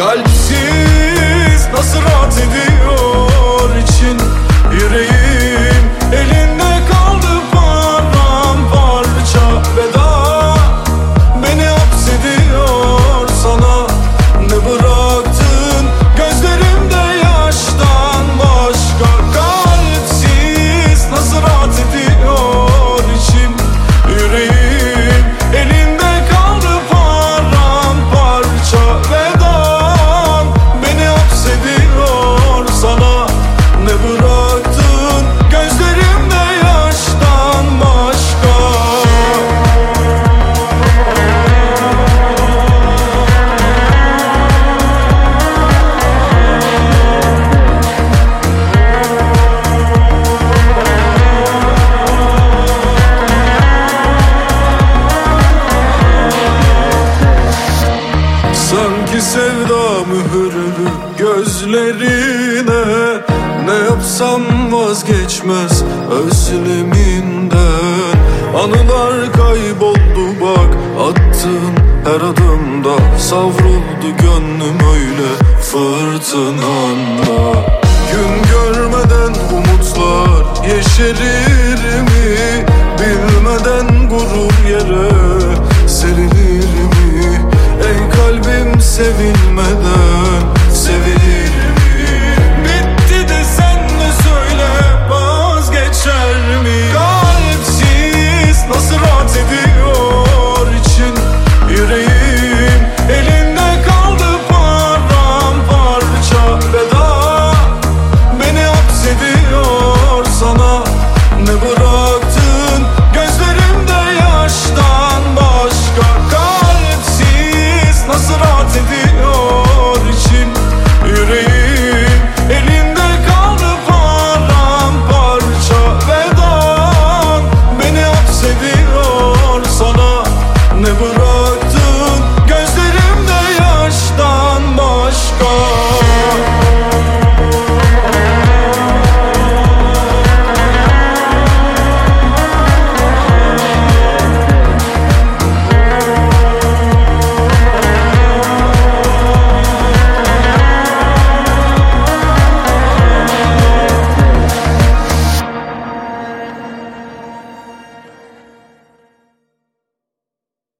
Kalpsiz nasıl rahat ediyor sevda mühürlü gözlerine. Ne yapsam vazgeçmez özleminden. Anılar kayboldu bak attığın her adımda. Savruldu gönlüm öyle fırtınanda Gün görmeden umutlar yeşerir mi? Serilir